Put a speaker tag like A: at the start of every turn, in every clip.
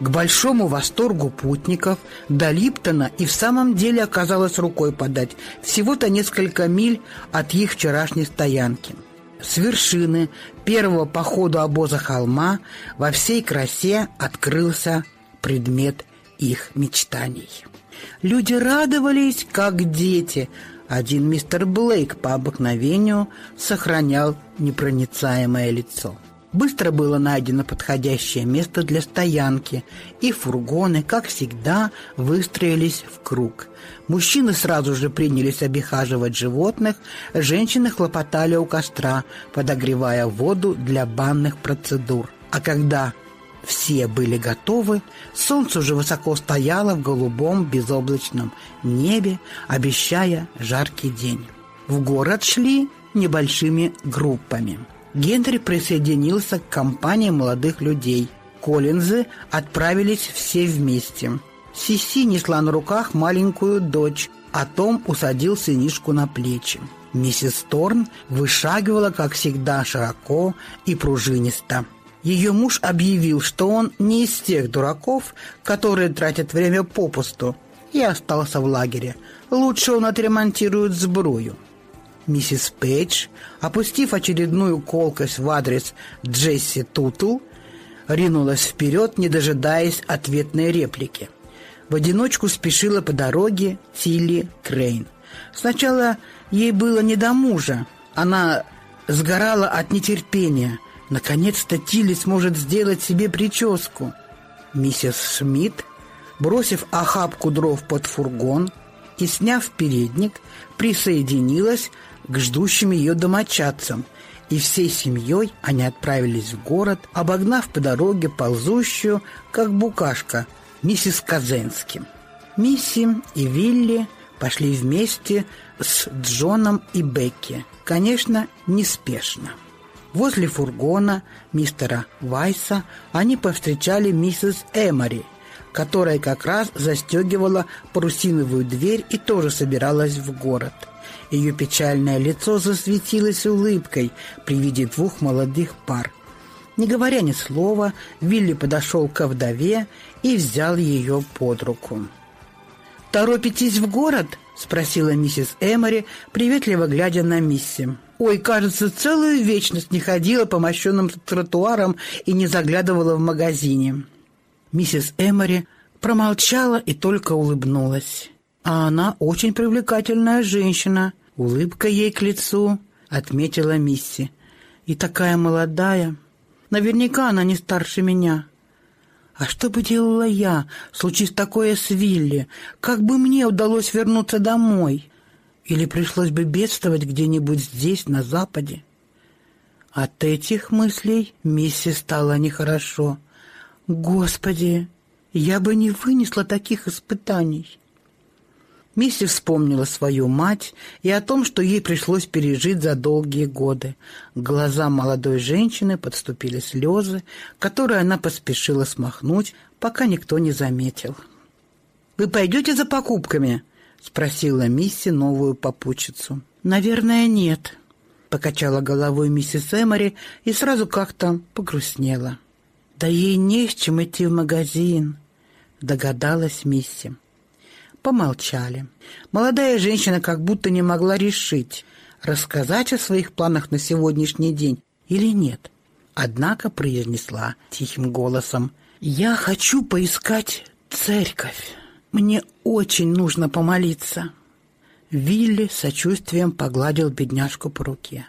A: К большому восторгу путников до Липтона и в самом деле оказалось рукой подать, всего-то несколько миль от их вчерашней стоянки. С вершины первого похода обоза холма во всей красе открылся предмет их мечтаний. Люди радовались, как дети. Один мистер Блейк по обыкновению сохранял непроницаемое лицо. Быстро было найдено подходящее место для стоянки, и фургоны, как всегда, выстроились в круг. Мужчины сразу же принялись обихаживать животных, женщины хлопотали у костра, подогревая воду для банных процедур. А когда все были готовы, солнце уже высоко стояло в голубом безоблачном небе, обещая жаркий день. В город шли небольшими группами – Генри присоединился к компании молодых людей. Коллинзы отправились все вместе. Сиси несла на руках маленькую дочь, а Том усадил сынишку на плечи. Миссис Торн вышагивала, как всегда, широко и пружинисто. Ее муж объявил, что он не из тех дураков, которые тратят время попусту, и остался в лагере. Лучше он отремонтирует сбрую. Миссис Пейдж, опустив очередную колкость в адрес Джесси Тутл, ринулась вперед, не дожидаясь ответной реплики. В одиночку спешила по дороге Тилли Крейн. Сначала ей было не до мужа. Она сгорала от нетерпения. Наконец-то Тилли сможет сделать себе прическу. Миссис Шмидт, бросив охапку дров под фургон и сняв передник, присоединилась к ждущим ее домочадцам, и всей семьей они отправились в город, обогнав по дороге ползущую, как букашка, миссис Казенски. Мисси и Вилли пошли вместе с Джоном и Бекки, конечно, неспешно. Возле фургона мистера Вайса они повстречали миссис Эмори, которая как раз застегивала парусиновую дверь и тоже собиралась в город – ее печальное лицо засветилось улыбкой при виде двух молодых пар. Не говоря ни слова, Вилли подошел ко вдове и взял ее под руку. «Торопитесь в город?» — спросила миссис Эмори, приветливо глядя на Мисси. «Ой, кажется, целую вечность не ходила по мощенным тротуарам и не заглядывала в магазине». Миссис Эмори промолчала и только улыбнулась. «А она очень привлекательная женщина», Улыбка ей к лицу, отметила Мисси. И такая молодая. Наверняка она не старше меня. А что бы делала я, случись такое с Вилли? Как бы мне удалось вернуться домой? Или пришлось бы бедствовать где-нибудь здесь, на западе? От этих мыслей Мисси стало нехорошо. Господи, я бы не вынесла таких испытаний. Мисси вспомнила свою мать и о том, что ей пришлось пережить за долгие годы. К глазам молодой женщины подступили слезы, которые она поспешила смахнуть, пока никто не заметил. «Вы пойдете за покупками?» — спросила Мисси новую попутчицу. «Наверное, нет», — покачала головой миссис Эмори и сразу как-то погрустнела. «Да ей не с чем идти в магазин», — догадалась Мисси. Помолчали. Молодая женщина как будто не могла решить, рассказать о своих планах на сегодняшний день или нет. Однако произнесла тихим голосом. «Я хочу поискать церковь. Мне очень нужно помолиться». Вилли сочувствием погладил бедняжку по руке.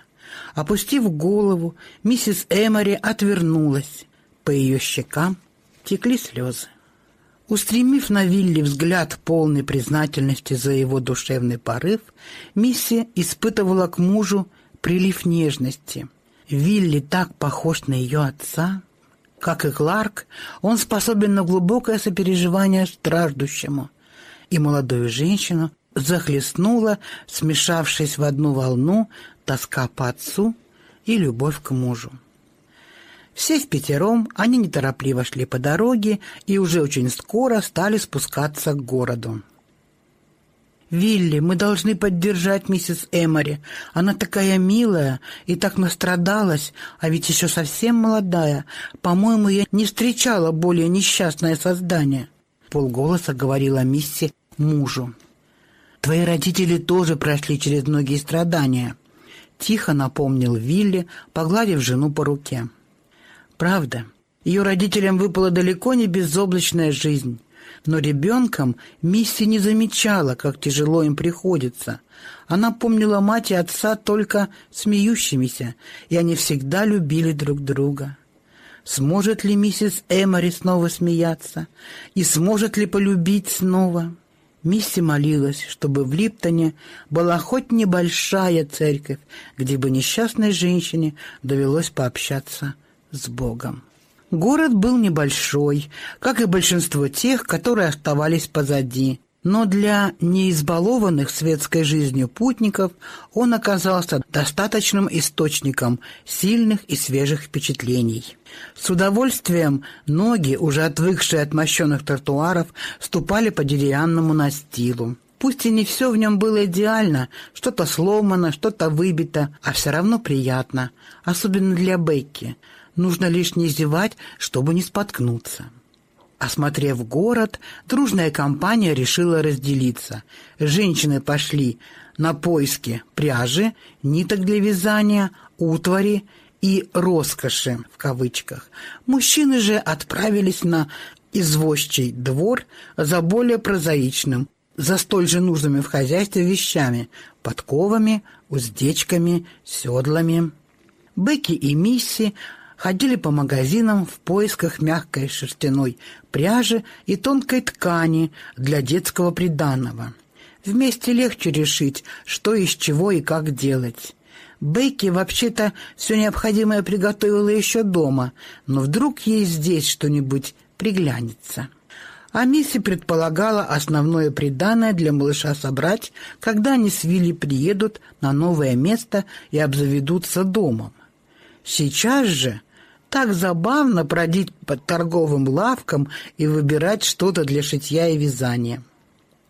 A: Опустив голову, миссис Эмори отвернулась. По ее щекам текли слезы. Устремив на Вилли взгляд полной признательности за его душевный порыв, Мисси испытывала к мужу прилив нежности. Вилли так похож на ее отца. Как и Кларк, он способен на глубокое сопереживание страждущему. И молодую женщину захлестнула, смешавшись в одну волну, тоска по отцу и любовь к мужу. Все в пятером, они неторопливо шли по дороге и уже очень скоро стали спускаться к городу. «Вилли, мы должны поддержать миссис Эмори. Она такая милая и так настрадалась, а ведь еще совсем молодая. По-моему, я не встречала более несчастное создание». Полголоса говорила Мисси мужу. «Твои родители тоже прошли через многие страдания», — тихо напомнил Вилли, погладив жену по руке. «Правда, ее родителям выпала далеко не безоблачная жизнь». Но ребенком Мисси не замечала, как тяжело им приходится. Она помнила мать и отца только смеющимися, и они всегда любили друг друга. Сможет ли миссис Эмори снова смеяться? И сможет ли полюбить снова? Мисси молилась, чтобы в Липтоне была хоть небольшая церковь, где бы несчастной женщине довелось пообщаться с Богом. Город был небольшой, как и большинство тех, которые оставались позади. Но для неизбалованных светской жизнью путников он оказался достаточным источником сильных и свежих впечатлений. С удовольствием ноги, уже отвыкшие от мощенных тротуаров, ступали по деревянному настилу. Пусть и не все в нем было идеально, что-то сломано, что-то выбито, а все равно приятно, особенно для Бекки – Нужно лишь не зевать, чтобы не споткнуться. Осмотрев город, дружная компания решила разделиться. Женщины пошли на поиски пряжи, ниток для вязания, утвари и «роскоши» в кавычках. Мужчины же отправились на извозчий двор за более прозаичным, за столь же нужными в хозяйстве вещами – подковами, уздечками, седлами. Бекки и Мисси ходили по магазинам в поисках мягкой шерстяной пряжи и тонкой ткани для детского приданного. Вместе легче решить, что из чего и как делать. Бейки вообще-то все необходимое приготовила еще дома, но вдруг ей здесь что-нибудь приглянется. А Мисси предполагала основное приданное для малыша собрать, когда они с Вилли приедут на новое место и обзаведутся домом. Сейчас же так забавно бродить по торговым лавкам и выбирать что-то для шитья и вязания.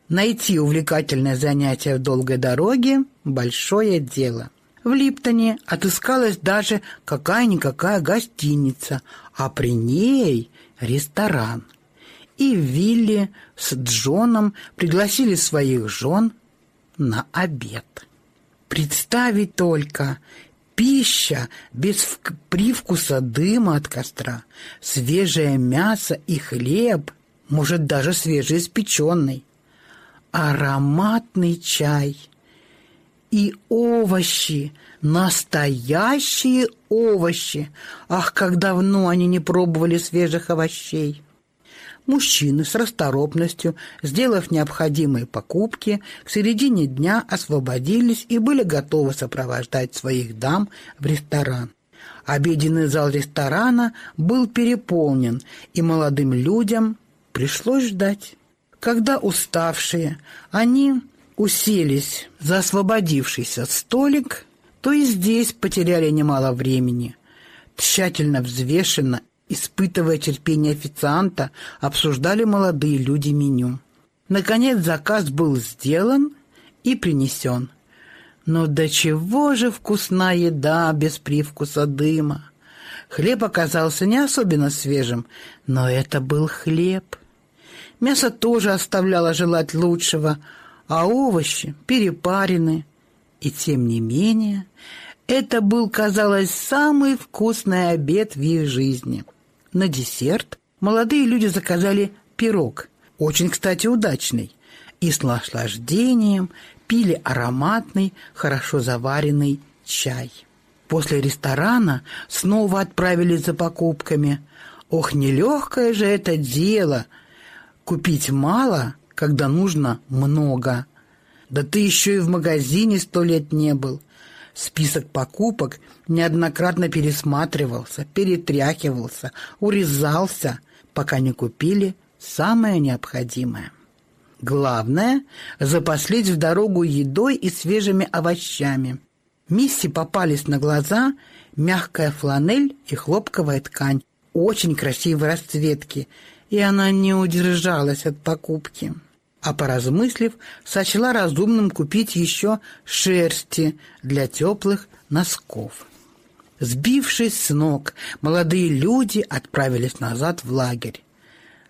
A: Найти увлекательное занятие в долгой дороге – большое дело. В Липтоне отыскалась даже какая-никакая гостиница, а при ней ресторан. И Вилли с Джоном пригласили своих жен на обед. Представить только, Пища без привкуса дыма от костра, свежее мясо и хлеб, может, даже свежеиспеченный, ароматный чай и овощи, настоящие овощи. Ах, как давно они не пробовали свежих овощей! Мужчины с расторопностью, сделав необходимые покупки, к середине дня освободились и были готовы сопровождать своих дам в ресторан. Обеденный зал ресторана был переполнен, и молодым людям пришлось ждать. Когда уставшие, они уселись за освободившийся столик, то и здесь потеряли немало времени. Тщательно взвешенно испытывая терпение официанта, обсуждали молодые люди меню. Наконец заказ был сделан и принесен. Но до чего же вкусна еда без привкуса дыма? Хлеб оказался не особенно свежим, но это был хлеб. Мясо тоже оставляло желать лучшего, а овощи перепарены. И тем не менее, это был, казалось, самый вкусный обед в их жизни – на десерт молодые люди заказали пирог, очень, кстати, удачный, и с наслаждением пили ароматный, хорошо заваренный чай. После ресторана снова отправились за покупками. Ох, нелегкое же это дело! Купить мало, когда нужно много. Да ты еще и в магазине сто лет не был. Список покупок неоднократно пересматривался, перетряхивался, урезался, пока не купили самое необходимое. Главное – запаслись в дорогу едой и свежими овощами. Мисси попались на глаза мягкая фланель и хлопковая ткань, очень красивой расцветки, и она не удержалась от покупки. А поразмыслив, сочла разумным купить еще шерсти для теплых носков. Сбившись с ног, молодые люди отправились назад в лагерь.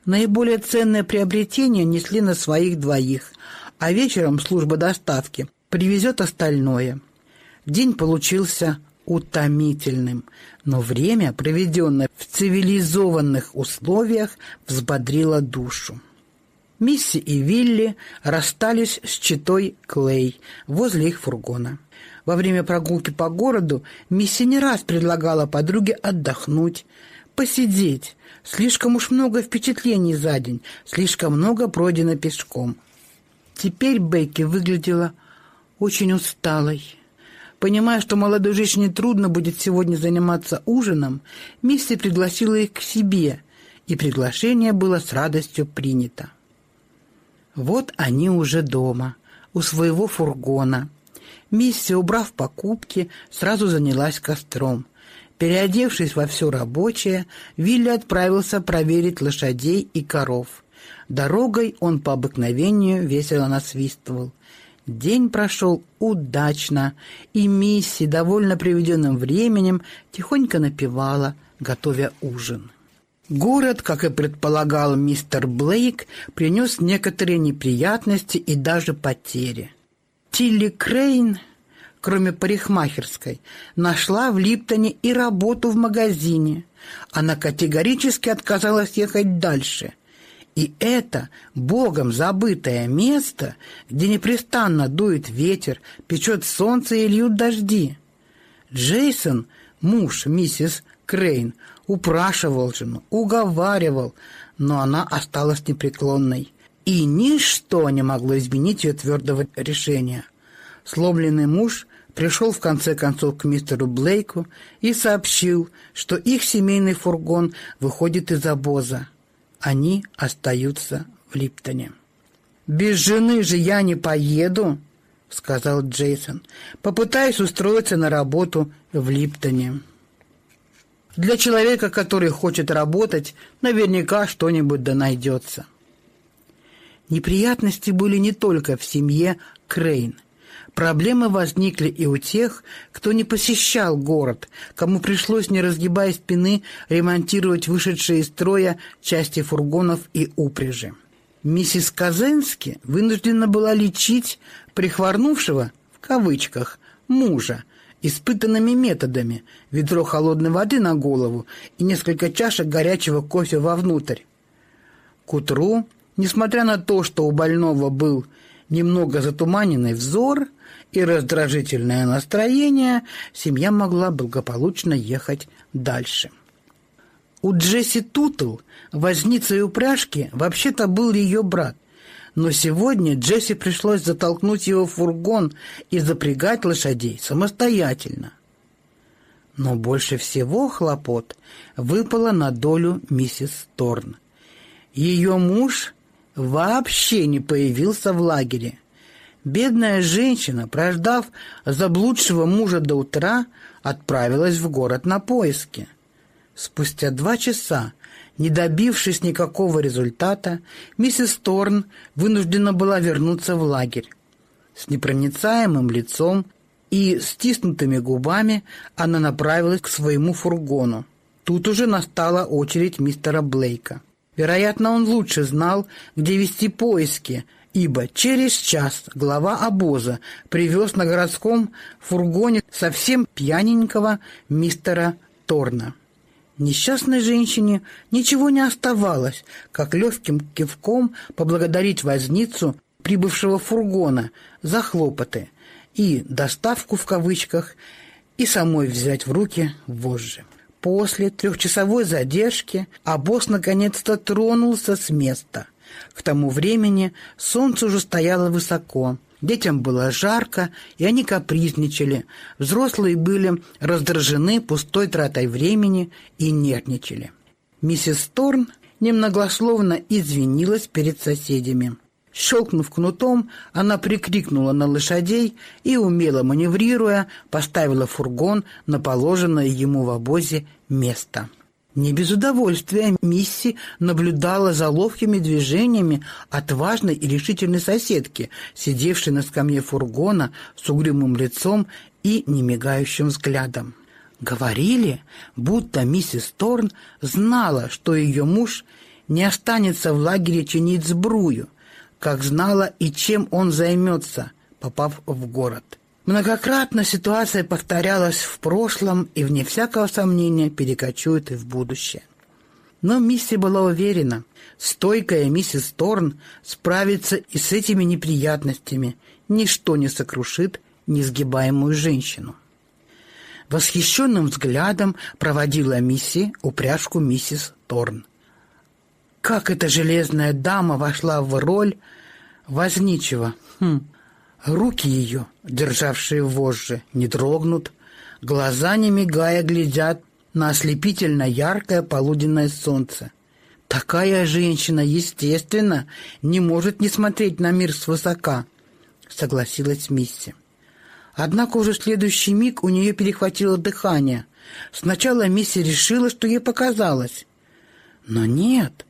A: Наиболее ценное приобретение несли на своих двоих, а вечером служба доставки привезет остальное. День получился утомительным, но время, проведенное в цивилизованных условиях, взбодрило душу. Мисси и Вилли расстались с читой Клей возле их фургона. Во время прогулки по городу Мисси не раз предлагала подруге отдохнуть, посидеть. Слишком уж много впечатлений за день, слишком много пройдено пешком. Теперь Бекки выглядела очень усталой. Понимая, что молодой женщине трудно будет сегодня заниматься ужином, Мисси пригласила их к себе, и приглашение было с радостью принято. Вот они уже дома, у своего фургона. Миссия, убрав покупки, сразу занялась костром. Переодевшись во все рабочее, Вилли отправился проверить лошадей и коров. Дорогой он по обыкновению весело насвистывал. День прошел удачно, и Мисси, довольно приведенным временем, тихонько напевала, готовя ужин. Город, как и предполагал мистер Блейк, принес некоторые неприятности и даже потери. Тилли Крейн, кроме парикмахерской, нашла в Липтоне и работу в магазине. Она категорически отказалась ехать дальше. И это богом забытое место, где непрестанно дует ветер, печет солнце и льют дожди. Джейсон, муж миссис Крейн, упрашивал жену, уговаривал, но она осталась непреклонной. И ничто не могло изменить ее твердого решения. Сломленный муж пришел в конце концов к мистеру Блейку и сообщил, что их семейный фургон выходит из обоза. Они остаются в Липтоне. «Без жены же я не поеду», — сказал Джейсон. «Попытаюсь устроиться на работу в Липтоне». Для человека, который хочет работать, наверняка что-нибудь да найдется. Неприятности были не только в семье Крейн. Проблемы возникли и у тех, кто не посещал город, кому пришлось, не разгибая спины, ремонтировать вышедшие из строя части фургонов и упряжи. Миссис Казенски вынуждена была лечить прихворнувшего, в кавычках, мужа, испытанными методами, ведро холодной воды на голову и несколько чашек горячего кофе вовнутрь. К утру, несмотря на то, что у больного был немного затуманенный взор и раздражительное настроение, семья могла благополучно ехать дальше. У Джесси Тутл, возницей упряжки, вообще-то был ее брат, но сегодня Джесси пришлось затолкнуть его в фургон и запрягать лошадей самостоятельно. Но больше всего хлопот выпало на долю миссис Торн. Ее муж вообще не появился в лагере. Бедная женщина, прождав заблудшего мужа до утра, отправилась в город на поиски. Спустя два часа не добившись никакого результата, миссис Торн вынуждена была вернуться в лагерь. С непроницаемым лицом и стиснутыми губами она направилась к своему фургону. Тут уже настала очередь мистера Блейка. Вероятно, он лучше знал, где вести поиски, ибо через час глава обоза привез на городском фургоне совсем пьяненького мистера Торна. Несчастной женщине ничего не оставалось, как легким кивком поблагодарить возницу прибывшего фургона за хлопоты и доставку в кавычках, и самой взять в руки вожжи. После трехчасовой задержки обоз наконец-то тронулся с места. К тому времени солнце уже стояло высоко – Детям было жарко, и они капризничали. Взрослые были раздражены пустой тратой времени и нервничали. Миссис Торн немногословно извинилась перед соседями. Щелкнув кнутом, она прикрикнула на лошадей и, умело маневрируя, поставила фургон на положенное ему в обозе место. Не без удовольствия Мисси наблюдала за ловкими движениями отважной и решительной соседки, сидевшей на скамье фургона с угрюмым лицом и немигающим взглядом. Говорили, будто миссис Торн знала, что ее муж не останется в лагере чинить сбрую, как знала и чем он займется, попав в город. Многократно ситуация повторялась в прошлом и, вне всякого сомнения, перекочует и в будущее. Но Мисси была уверена, стойкая миссис Торн справится и с этими неприятностями, ничто не сокрушит несгибаемую женщину. Восхищенным взглядом проводила Мисси упряжку миссис Торн. Как эта железная дама вошла в роль возничего. Хм. Руки ее, державшие вожжи, не дрогнут, глаза, не мигая, глядят на ослепительно яркое полуденное солнце. Такая женщина, естественно, не может не смотреть на мир свысока, согласилась Мисси. Однако уже следующий миг у нее перехватило дыхание. Сначала Мисси решила, что ей показалось. Но нет,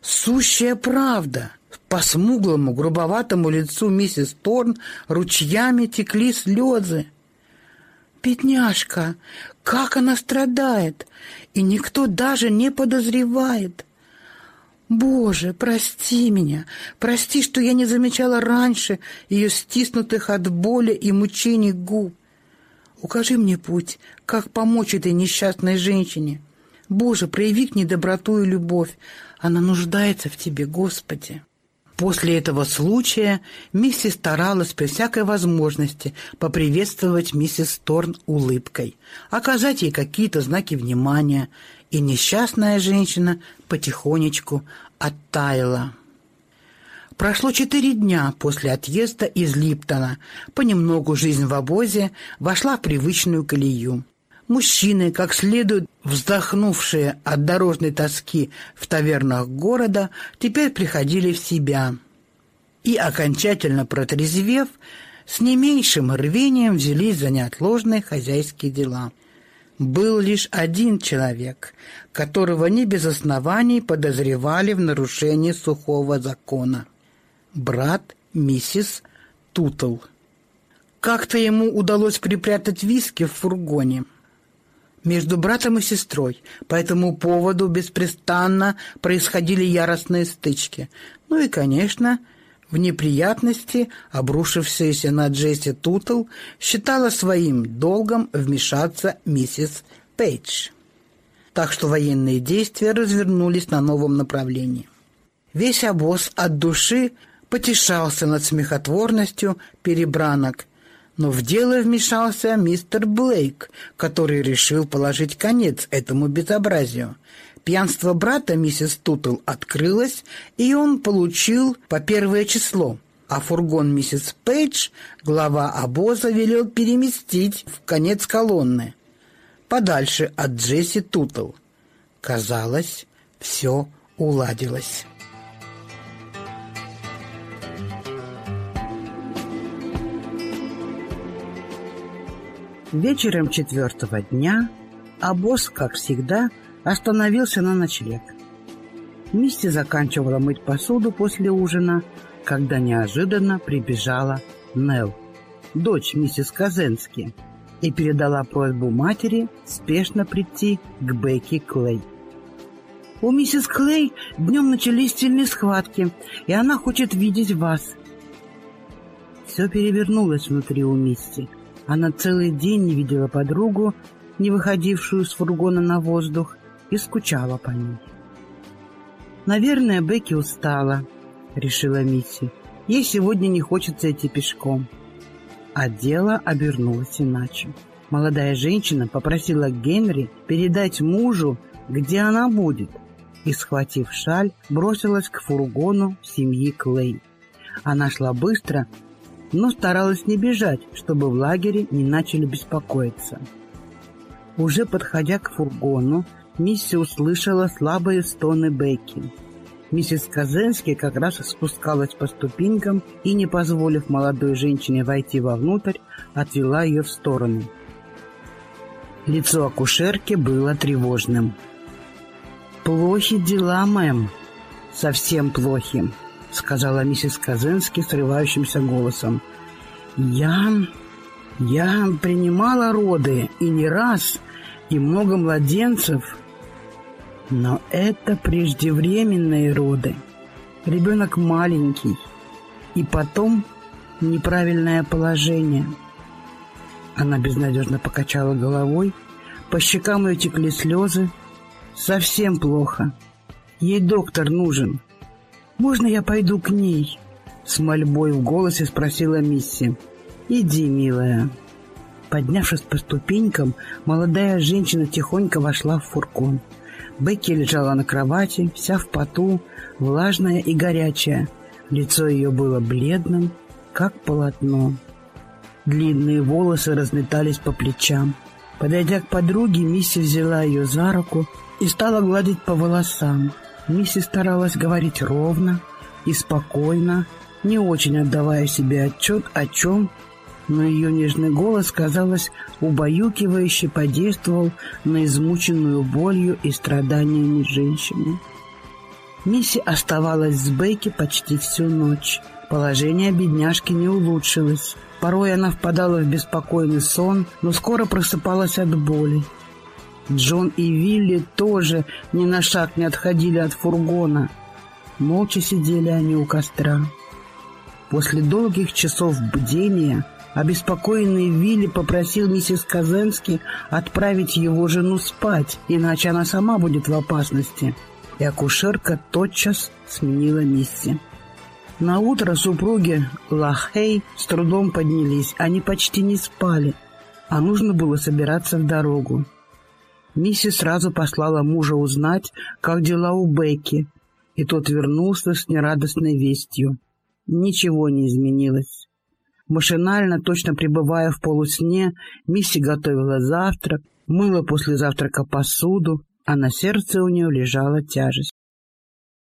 A: сущая правда — по смуглому, грубоватому лицу миссис Торн ручьями текли слезы. «Бедняжка! Как она страдает! И никто даже не подозревает!» «Боже, прости меня! Прости, что я не замечала раньше ее стиснутых от боли и мучений губ! Укажи мне путь, как помочь этой несчастной женщине! Боже, прояви к ней доброту и любовь! Она нуждается в Тебе, Господи!» После этого случая Мисси старалась при всякой возможности поприветствовать миссис Торн улыбкой, оказать ей какие-то знаки внимания, и несчастная женщина потихонечку оттаяла. Прошло четыре дня после отъезда из Липтона. Понемногу жизнь в обозе вошла в привычную колею. Мужчины, как следует вздохнувшие от дорожной тоски в тавернах города, теперь приходили в себя и, окончательно протрезвев, с не меньшим рвением взялись за неотложные хозяйские дела. Был лишь один человек, которого не без оснований подозревали в нарушении сухого закона. Брат миссис Тутл. Как-то ему удалось припрятать виски в фургоне – между братом и сестрой. По этому поводу беспрестанно происходили яростные стычки. Ну и, конечно, в неприятности, обрушившаяся на Джесси Тутл, считала своим долгом вмешаться миссис Пейдж. Так что военные действия развернулись на новом направлении. Весь обоз от души потешался над смехотворностью перебранок – но в дело вмешался мистер Блейк, который решил положить конец этому безобразию. Пьянство брата миссис Тутл открылось, и он получил по первое число, а фургон миссис Пейдж глава обоза велел переместить в конец колонны, подальше от Джесси Тутл. Казалось, все уладилось. Вечером четвертого дня обоз, как всегда, остановился на ночлег. Мисти заканчивала мыть посуду после ужина, когда неожиданно прибежала Нелл, дочь миссис Казенски, и передала просьбу матери спешно прийти к Бекки Клей. «У миссис Клей днем начались сильные схватки, и она хочет видеть вас». Все перевернулось внутри у Мисти – она целый день не видела подругу, не выходившую с фургона на воздух, и скучала по ней. «Наверное, Бекки устала», — решила Мисси. «Ей сегодня не хочется идти пешком». А дело обернулось иначе. Молодая женщина попросила Генри передать мужу, где она будет, и, схватив шаль, бросилась к фургону семьи Клей. Она шла быстро, но старалась не бежать, чтобы в лагере не начали беспокоиться. Уже подходя к фургону, Мисси услышала слабые стоны Бекки. Миссис Казенский как раз спускалась по ступенькам и, не позволив молодой женщине войти вовнутрь, отвела ее в сторону. Лицо акушерки было тревожным. «Плохи дела, мэм, совсем плохи», — сказала миссис Казенски срывающимся голосом. «Я... я принимала роды и не раз, и много младенцев, но это преждевременные роды. Ребенок маленький, и потом неправильное положение». Она безнадежно покачала головой, по щекам ее текли слезы. «Совсем плохо. Ей доктор нужен. Можно я пойду к ней?» С мольбой в голосе спросила Мисси. «Иди, милая». Поднявшись по ступенькам, молодая женщина тихонько вошла в фургон. Бекки лежала на кровати, вся в поту, влажная и горячая. Лицо ее было бледным, как полотно. Длинные волосы разметались по плечам. Подойдя к подруге, Мисси взяла ее за руку и стала гладить по волосам. Мисси старалась говорить ровно и спокойно, не очень отдавая себе отчет о чем, но ее нежный голос, казалось, убаюкивающе подействовал на измученную болью и страданиями женщины. Мисси оставалась с Бейки почти всю ночь. Положение бедняжки не улучшилось. Порой она впадала в беспокойный сон, но скоро просыпалась от боли. Джон и Вилли тоже ни на шаг не отходили от фургона. Молча сидели они у костра. После долгих часов бдения обеспокоенный Вилли попросил миссис Казенски отправить его жену спать, иначе она сама будет в опасности. И акушерка тотчас сменила миссию. На утро супруги Лахей с трудом поднялись. Они почти не спали, а нужно было собираться в дорогу. Мисси сразу послала мужа узнать, как дела у Бекки, и тот вернулся с нерадостной вестью. Ничего не изменилось. Машинально, точно пребывая в полусне, Мисси готовила завтрак, мыла после завтрака посуду, а на сердце у нее лежала тяжесть.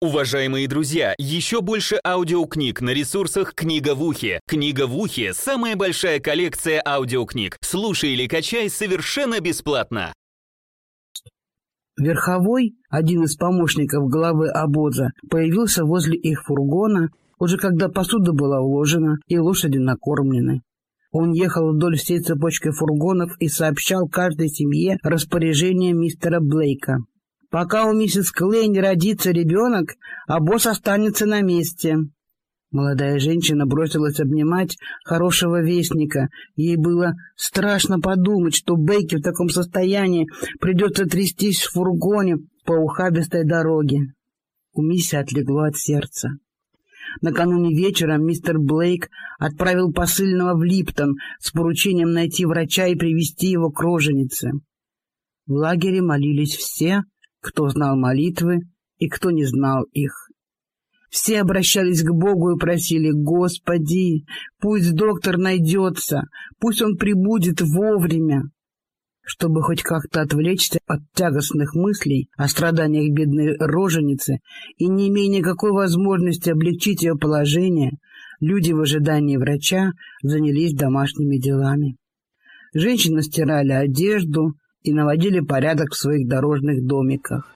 B: Уважаемые друзья, еще больше аудиокниг на ресурсах «Книга в ухе». «Книга в ухе» — самая большая коллекция аудиокниг. Слушай или качай совершенно бесплатно.
A: Верховой, один из помощников главы обоза, появился возле их фургона, уже когда посуда была уложена и лошади накормлены. Он ехал вдоль всей цепочки фургонов и сообщал каждой семье распоряжение мистера Блейка. Пока у миссис Клей не родится ребенок, босс останется на месте. Молодая женщина бросилась обнимать хорошего вестника. Ей было страшно подумать, что Бейки в таком состоянии придется трястись в фургоне по ухабистой дороге. У Мисси отлегло от сердца. Накануне вечером мистер Блейк отправил посыльного в Липтон с поручением найти врача и привести его к роженице. В лагере молились все, кто знал молитвы и кто не знал их. Все обращались к Богу и просили, «Господи, пусть доктор найдется, пусть он прибудет вовремя». Чтобы хоть как-то отвлечься от тягостных мыслей о страданиях бедной роженицы и не имея никакой возможности облегчить ее положение, люди в ожидании врача занялись домашними делами. Женщины стирали одежду, и наводили порядок в своих дорожных домиках.